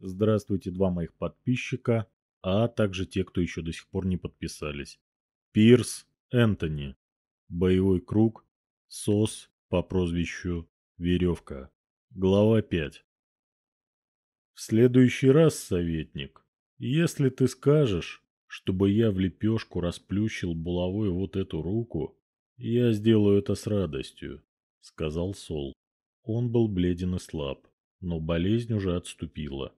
Здравствуйте, два моих подписчика, а также те, кто еще до сих пор не подписались. Пирс Энтони. Боевой круг. СОС по прозвищу Веревка. Глава 5. В следующий раз, советник, если ты скажешь, чтобы я в лепешку расплющил булавой вот эту руку, я сделаю это с радостью, сказал Сол. Он был бледен и слаб, но болезнь уже отступила.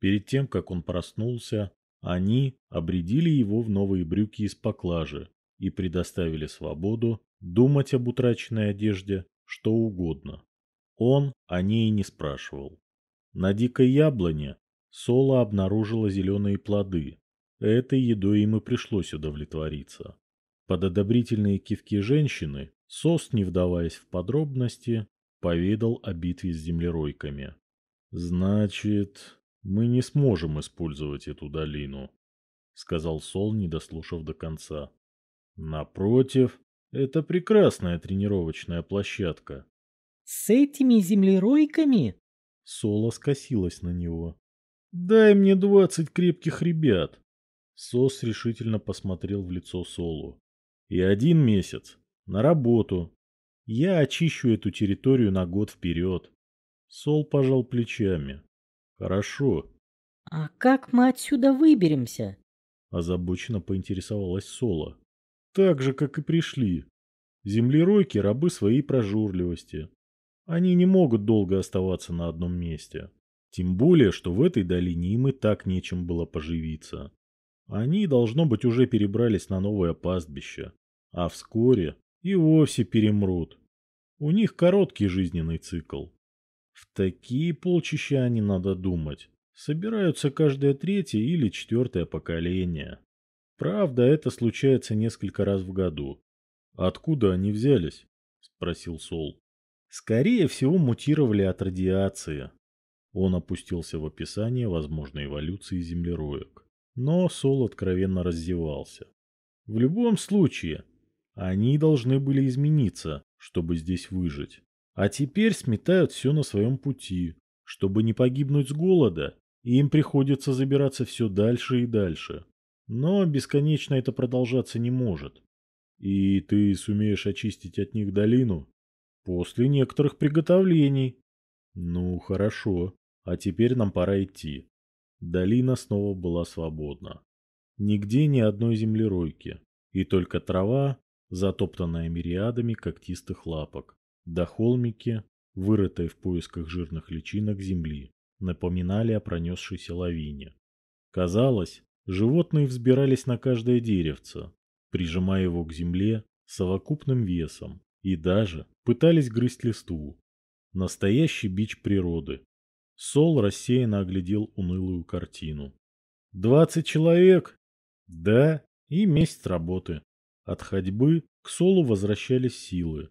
Перед тем, как он проснулся, они обредили его в новые брюки из поклажи и предоставили свободу думать об утраченной одежде что угодно. Он о ней не спрашивал. На дикой яблоне Соло обнаружила зеленые плоды. Этой едой им и пришлось удовлетвориться. Под одобрительные кивки женщины Сос, не вдаваясь в подробности, поведал о битве с землеройками. «Значит, мы не сможем использовать эту долину», — сказал Сол, не дослушав до конца. «Напротив, это прекрасная тренировочная площадка». «С этими землеройками?» Соло скосилась на него. «Дай мне двадцать крепких ребят!» Сос решительно посмотрел в лицо Солу. «И один месяц. На работу. Я очищу эту территорию на год вперед». Сол пожал плечами. «Хорошо». «А как мы отсюда выберемся?» Озабоченно поинтересовалась Соло. «Так же, как и пришли. Землеройки – рабы своей прожорливости. Они не могут долго оставаться на одном месте. Тем более, что в этой долине им и так нечем было поживиться. Они, должно быть, уже перебрались на новое пастбище, а вскоре и вовсе перемрут. У них короткий жизненный цикл. В такие полчища они, надо думать, собираются каждое третье или четвертое поколение. Правда, это случается несколько раз в году. Откуда они взялись? Спросил Сол. Скорее всего, мутировали от радиации. Он опустился в описание возможной эволюции землероек. Но Сол откровенно раздевался. В любом случае, они должны были измениться, чтобы здесь выжить. А теперь сметают все на своем пути. Чтобы не погибнуть с голода, им приходится забираться все дальше и дальше. Но бесконечно это продолжаться не может. И ты сумеешь очистить от них долину? После некоторых приготовлений. Ну, хорошо. А теперь нам пора идти. Долина снова была свободна. Нигде ни одной землеройки. И только трава, затоптанная мириадами когтистых лапок да холмики, вырытые в поисках жирных личинок земли, напоминали о пронесшейся лавине. Казалось, животные взбирались на каждое деревце, прижимая его к земле совокупным весом, и даже пытались грызть листву. Настоящий бич природы. Сол рассеянно оглядел унылую картину. «Двадцать человек?» «Да, и месяц работы». От ходьбы к Солу возвращались силы,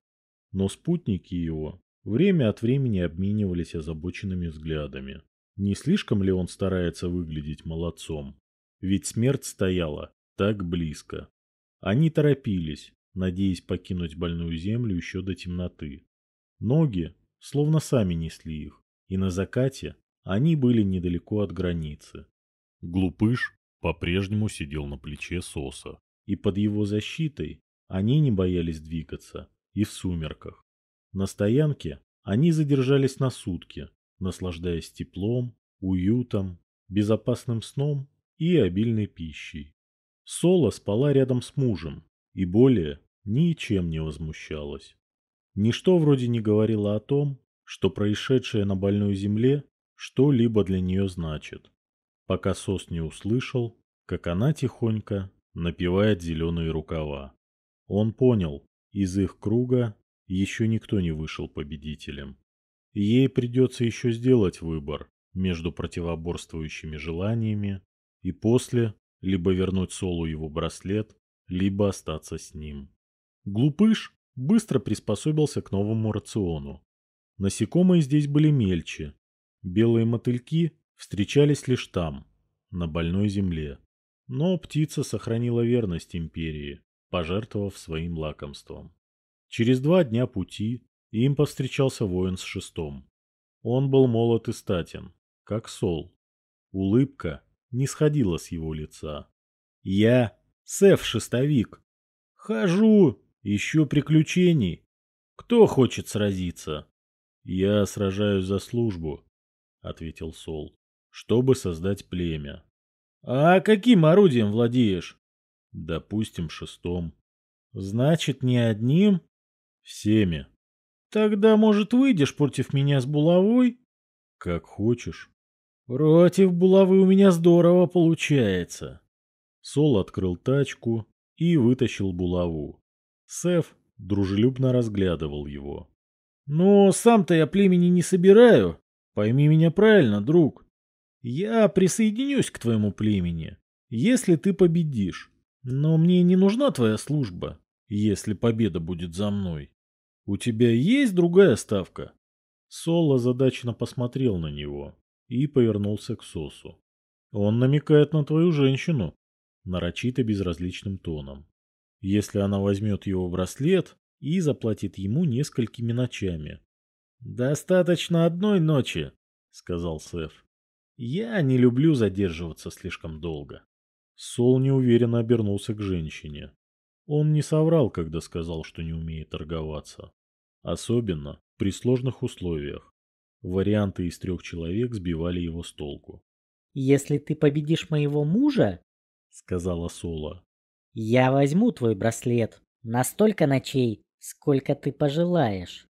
но спутники его время от времени обменивались озабоченными взглядами. Не слишком ли он старается выглядеть молодцом? Ведь смерть стояла так близко. Они торопились, надеясь покинуть больную землю еще до темноты. Ноги словно сами несли их, и на закате они были недалеко от границы. Глупыш по-прежнему сидел на плече Соса, и под его защитой они не боялись двигаться, и в сумерках. На стоянке они задержались на сутки, наслаждаясь теплом, уютом, безопасным сном и обильной пищей. Соло спала рядом с мужем и более ничем не возмущалась. Ничто вроде не говорило о том, что происшедшее на больной земле что-либо для нее значит, пока Сос не услышал, как она тихонько напевает зеленые рукава. Он понял, из их круга еще никто не вышел победителем. Ей придется еще сделать выбор между противоборствующими желаниями и после либо вернуть Солу его браслет, либо остаться с ним. Глупыш быстро приспособился к новому рациону. Насекомые здесь были мельче. Белые мотыльки встречались лишь там, на больной земле. Но птица сохранила верность империи, пожертвовав своим лакомством. Через два дня пути им повстречался воин с шестом. Он был молод и статен, как сол. Улыбка не сходила с его лица. «Я Сев-шестовик. Хожу, ищу приключений. Кто хочет сразиться?» «Я сражаюсь за службу», — ответил Сол, — «чтобы создать племя». «А каким орудием владеешь?» «Допустим, шестом». «Значит, не одним?» «Всеми». «Тогда, может, выйдешь против меня с булавой?» «Как хочешь». «Против булавы у меня здорово получается». Сол открыл тачку и вытащил булаву. Сеф дружелюбно разглядывал его. «Но сам-то я племени не собираю. Пойми меня правильно, друг. Я присоединюсь к твоему племени, если ты победишь. Но мне не нужна твоя служба, если победа будет за мной. У тебя есть другая ставка?» Сол озадаченно посмотрел на него и повернулся к Сосу. «Он намекает на твою женщину», нарочито безразличным тоном. «Если она возьмет его браслет, и заплатит ему несколькими ночами. «Достаточно одной ночи», — сказал Сеф. «Я не люблю задерживаться слишком долго». Сол неуверенно обернулся к женщине. Он не соврал, когда сказал, что не умеет торговаться. Особенно при сложных условиях. Варианты из трех человек сбивали его с толку. «Если ты победишь моего мужа, — сказала Сола, — я возьму твой браслет на столько ночей, сколько ты пожелаешь.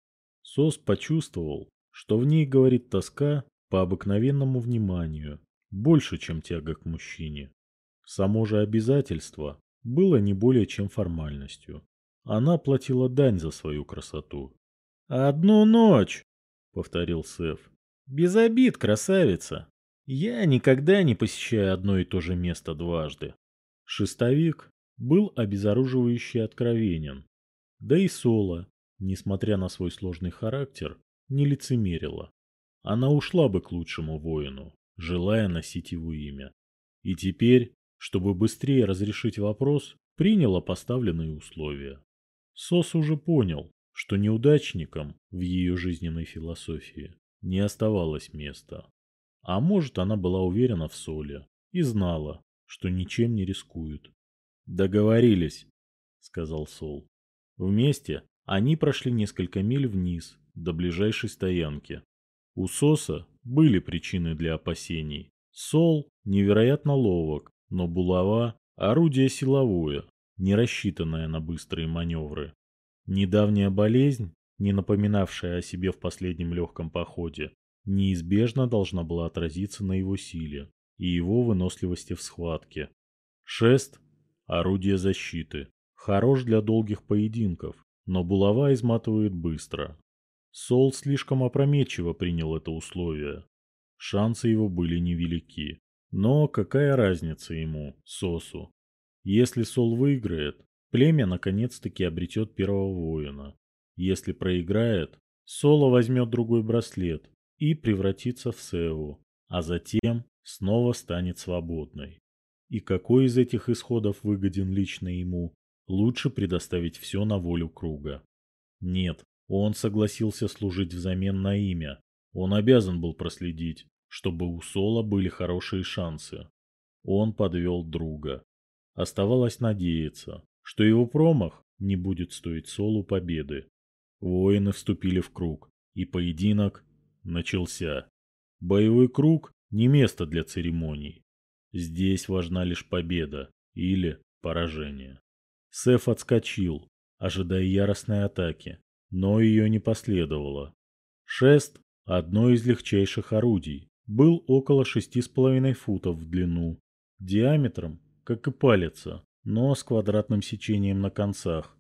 Сос почувствовал, что в ней говорит тоска по обыкновенному вниманию, больше, чем тяга к мужчине. Само же обязательство было не более чем формальностью. Она платила дань за свою красоту. «Одну ночь!» — повторил Сеф. «Без обид, красавица! Я никогда не посещаю одно и то же место дважды». Шестовик был обезоруживающе откровенен. Да и Соло, несмотря на свой сложный характер, не лицемерила. Она ушла бы к лучшему воину, желая носить его имя. И теперь, чтобы быстрее разрешить вопрос, приняла поставленные условия. Сос уже понял, что неудачникам в ее жизненной философии не оставалось места. А может, она была уверена в Соле и знала, что ничем не рискует. «Договорились», — сказал Сол. Вместе они прошли несколько миль вниз, до ближайшей стоянки. У Соса были причины для опасений. Сол невероятно ловок, но булава – орудие силовое, не рассчитанное на быстрые маневры. Недавняя болезнь, не напоминавшая о себе в последнем легком походе, неизбежно должна была отразиться на его силе и его выносливости в схватке. Шест – орудие защиты, Хорош для долгих поединков, но булава изматывает быстро. Сол слишком опрометчиво принял это условие. Шансы его были невелики. Но какая разница ему, Сосу? Если Сол выиграет, племя наконец-таки обретет первого воина. Если проиграет, Соло возьмет другой браслет и превратится в Севу, а затем снова станет свободной. И какой из этих исходов выгоден лично ему, Лучше предоставить все на волю круга. Нет, он согласился служить взамен на имя. Он обязан был проследить, чтобы у Сола были хорошие шансы. Он подвел друга. Оставалось надеяться, что его промах не будет стоить Солу победы. Воины вступили в круг, и поединок начался. Боевой круг – не место для церемоний. Здесь важна лишь победа или поражение. Сеф отскочил, ожидая яростной атаки, но ее не последовало. Шест, одно из легчайших орудий, был около шести с половиной футов в длину, диаметром, как и палица, но с квадратным сечением на концах.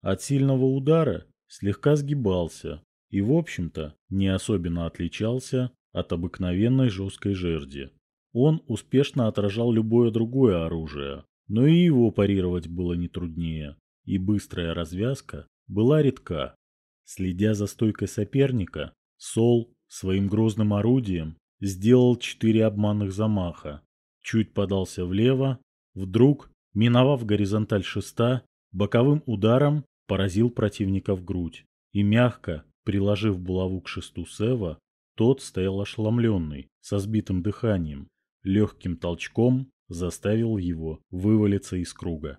От сильного удара слегка сгибался и, в общем-то, не особенно отличался от обыкновенной жесткой жерди. Он успешно отражал любое другое оружие, но и его парировать было не труднее, и быстрая развязка была редка. Следя за стойкой соперника, Сол своим грозным орудием сделал четыре обманных замаха, чуть подался влево, вдруг, миновав горизонталь шеста, боковым ударом поразил противника в грудь и мягко, приложив булаву к шесту Сева, тот стоял ошеломленный, со сбитым дыханием, легким толчком заставил его вывалиться из круга.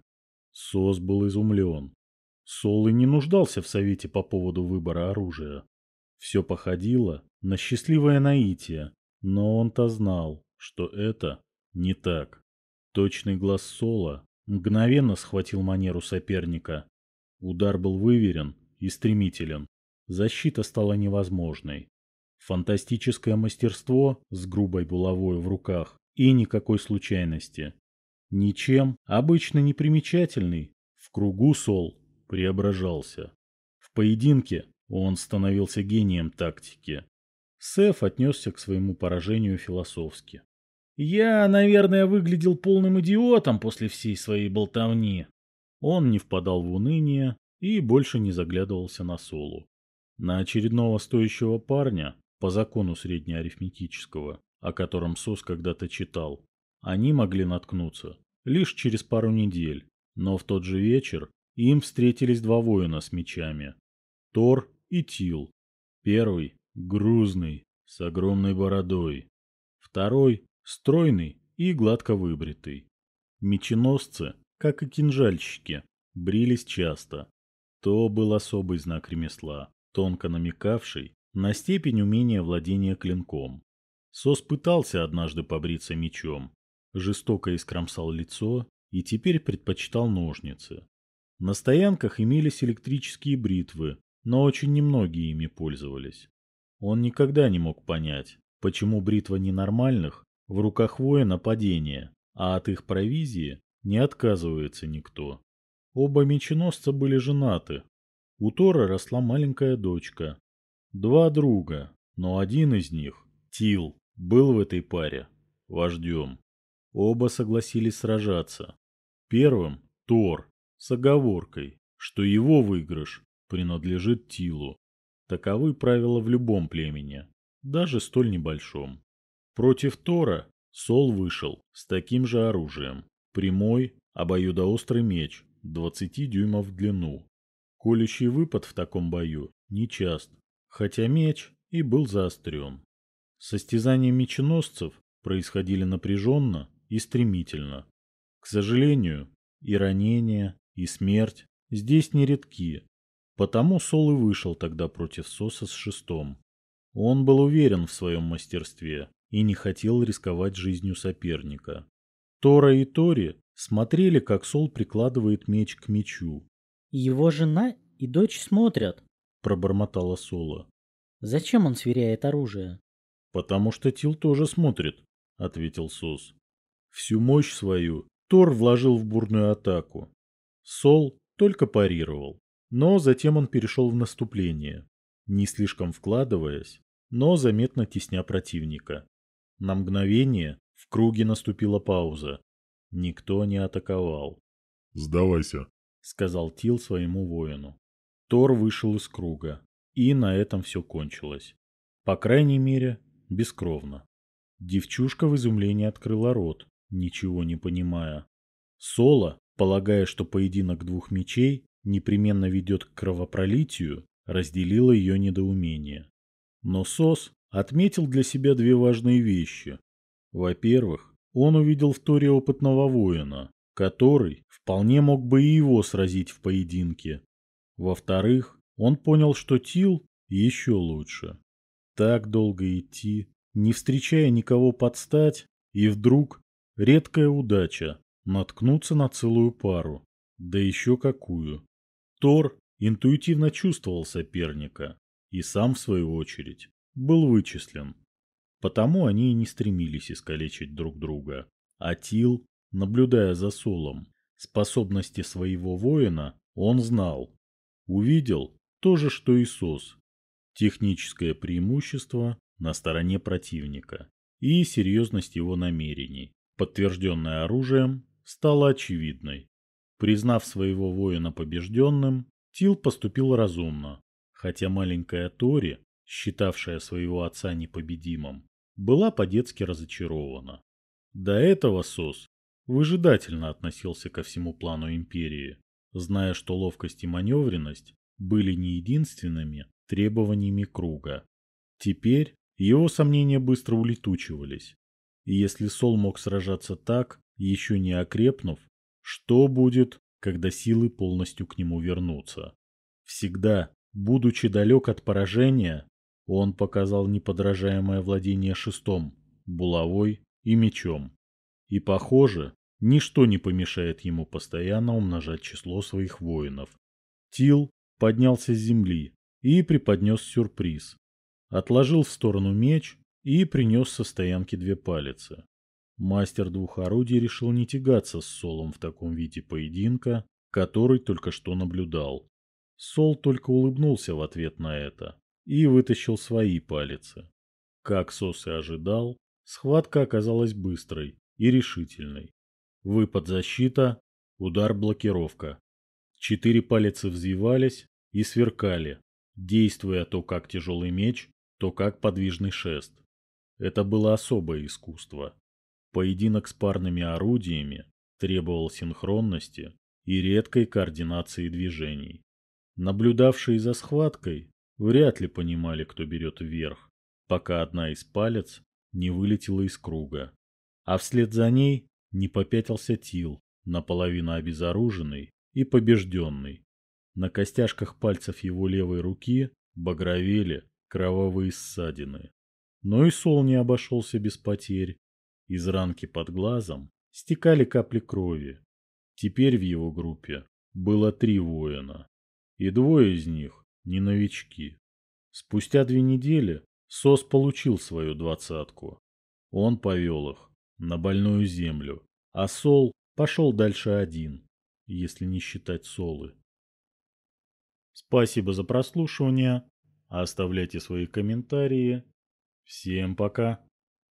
Сос был изумлен. Сол и не нуждался в совете по поводу выбора оружия. Все походило на счастливое наитие, но он-то знал, что это не так. Точный глаз Сола мгновенно схватил манеру соперника. Удар был выверен и стремителен. Защита стала невозможной. Фантастическое мастерство с грубой булавой в руках и никакой случайности. Ничем обычно не примечательный, в кругу Сол преображался. В поединке он становился гением тактики. Сеф отнесся к своему поражению философски. «Я, наверное, выглядел полным идиотом после всей своей болтовни». Он не впадал в уныние и больше не заглядывался на Солу. На очередного стоящего парня, по закону среднеарифметического, о котором Сос когда-то читал, они могли наткнуться лишь через пару недель, но в тот же вечер им встретились два воина с мечами – Тор и Тил. Первый грузный, с огромной бородой. Второй – стройный и гладко выбритый. Меченосцы, как и кинжальщики, брились часто. То был особый знак ремесла, тонко намекавший на степень умения владения клинком. Сос пытался однажды побриться мечом, жестоко искромсал лицо и теперь предпочитал ножницы. На стоянках имелись электрические бритвы, но очень немногие ими пользовались. Он никогда не мог понять, почему бритва ненормальных в руках воина падение, а от их провизии не отказывается никто. Оба меченосца были женаты. У Тора росла маленькая дочка. Два друга, но один из них, Тил, был в этой паре вождем. Оба согласились сражаться. Первым – Тор, с оговоркой, что его выигрыш принадлежит Тилу. Таковы правила в любом племени, даже столь небольшом. Против Тора Сол вышел с таким же оружием. Прямой, обоюдоострый меч, 20 дюймов в длину. Колющий выпад в таком бою нечаст, хотя меч и был заострен. Состязания меченосцев происходили напряженно и стремительно. К сожалению, и ранения, и смерть здесь нередки, Потому Сол и вышел тогда против Соса с шестом. Он был уверен в своем мастерстве и не хотел рисковать жизнью соперника. Тора и Тори смотрели, как Сол прикладывает меч к мечу. «Его жена и дочь смотрят», — пробормотала Сола. «Зачем он сверяет оружие?» «Потому что Тил тоже смотрит», — ответил Сос. Всю мощь свою Тор вложил в бурную атаку. Сол только парировал. Но затем он перешел в наступление, не слишком вкладываясь, но заметно тесня противника. На мгновение в круге наступила пауза. Никто не атаковал. «Сдавайся», — сказал Тил своему воину. Тор вышел из круга, и на этом все кончилось. По крайней мере, бескровно. Девчушка в изумлении открыла рот, ничего не понимая. Соло, полагая, что поединок двух мечей, непременно ведет к кровопролитию, разделила ее недоумение. Но Сос отметил для себя две важные вещи. Во-первых, он увидел в Торе опытного воина, который вполне мог бы и его сразить в поединке. Во-вторых, он понял, что Тил еще лучше. Так долго идти, не встречая никого подстать, и вдруг редкая удача наткнуться на целую пару, да еще какую. Тор интуитивно чувствовал соперника и сам, в свою очередь, был вычислен. Потому они и не стремились искалечить друг друга. А Тил, наблюдая за Солом, способности своего воина он знал. Увидел то же, что и Сос. Техническое преимущество на стороне противника и серьезность его намерений, подтвержденная оружием, стала очевидной. Признав своего воина побежденным, Тил поступил разумно, хотя маленькая Тори, считавшая своего отца непобедимым, была по-детски разочарована. До этого Сос выжидательно относился ко всему плану империи, зная, что ловкость и маневренность были не единственными требованиями круга. Теперь его сомнения быстро улетучивались. И если Сол мог сражаться так, еще не окрепнув, что будет, когда силы полностью к нему вернутся? Всегда, будучи далек от поражения, он показал неподражаемое владение шестом, булавой и мечом. И, похоже, ничто не помешает ему постоянно умножать число своих воинов. Тил поднялся с земли и преподнес сюрприз. Отложил в сторону меч и принес со стоянки две палицы. Мастер двух орудий решил не тягаться с Солом в таком виде поединка, который только что наблюдал. Сол только улыбнулся в ответ на это и вытащил свои палицы. Как Сос и ожидал, схватка оказалась быстрой и решительной. Выпад защита, удар блокировка. Четыре палицы взвивались и сверкали, действуя то как тяжелый меч, то как подвижный шест. Это было особое искусство. Поединок с парными орудиями требовал синхронности и редкой координации движений. Наблюдавшие за схваткой вряд ли понимали, кто берет вверх, пока одна из палец не вылетела из круга. А вслед за ней не попятился Тил, наполовину обезоруженный и побежденный. На костяшках пальцев его левой руки багровели кровавые ссадины. Но и Сол не обошелся без потерь. Из ранки под глазом стекали капли крови. Теперь в его группе было три воина, и двое из них не новички. Спустя две недели Сос получил свою двадцатку. Он повел их на больную землю, а Сол пошел дальше один, если не считать Солы. Спасибо за прослушивание. Оставляйте свои комментарии. Всем пока.